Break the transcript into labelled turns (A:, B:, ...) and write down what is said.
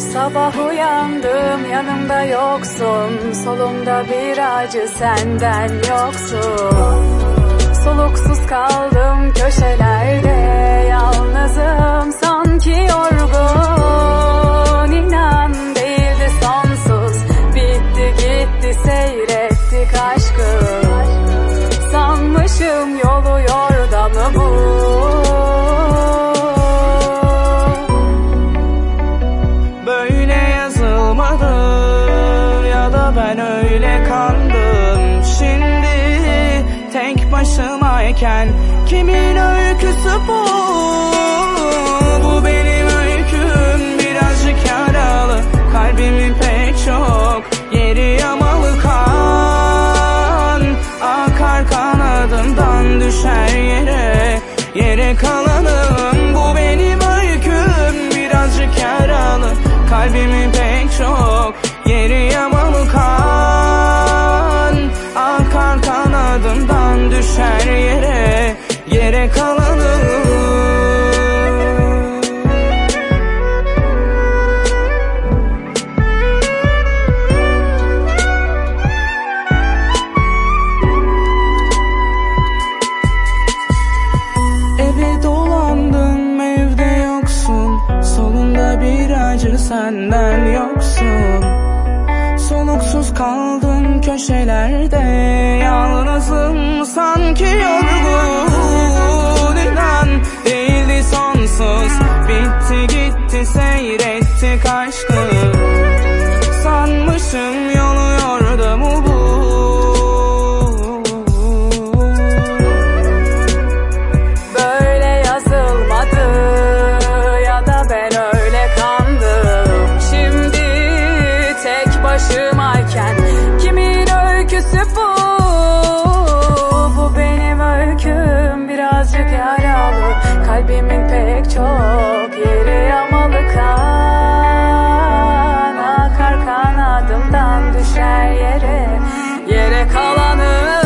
A: Sabah uyandım yanımda yoksun. Solumda bir acı senden yoksun. Soluksuz kaldım köşelerde. Yalnızım
B: ben öyle kandım. Şimdi tek başımayken kimin öyküsü bu? Bu benim öyküm birazcık yaralı. Kalbimin pek çok yeri yamalı kan. Akar kanadımdan düşer yere Yere kalanım. Bu benim öyküm birazcık yaralı. Kalbimin pek çok acı senden yoksun. Soluksuz kaldım köşelerde Yalnızım sanki yorgun. İnan değildi sonsuz. Bitti gitti seyrettik aşkı. Sanmışım
A: öyküsü bu? Bu benim öyküm. Birazcık yaralı. Kalbimin pek çok yeri yamalı kan Akar kanadımdan düşer yere. Yere kalanı